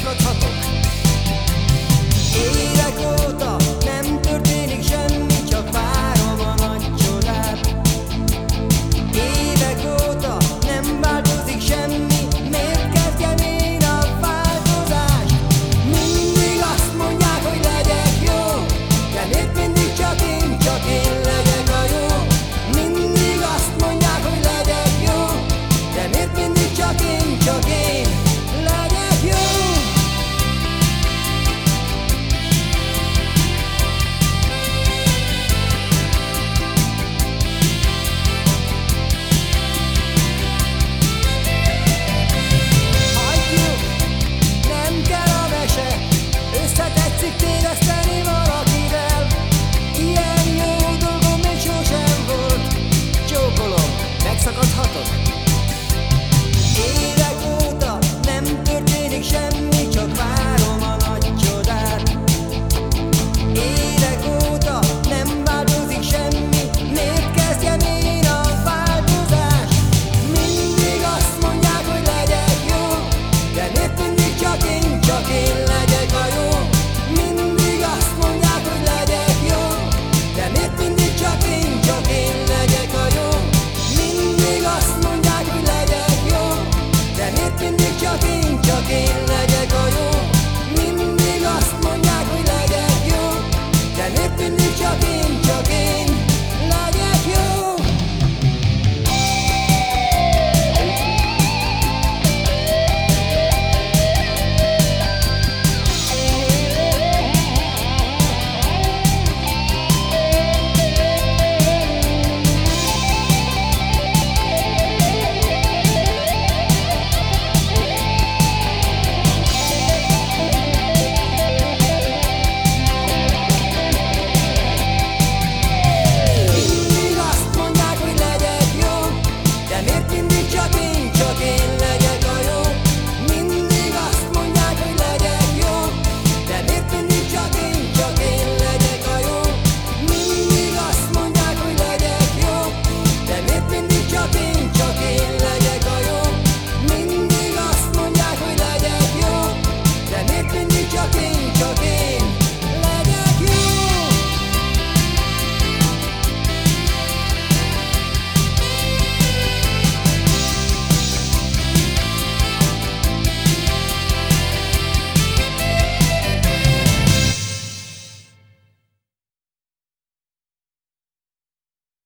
が叩くいいレこー Évek óta nem történik semmi.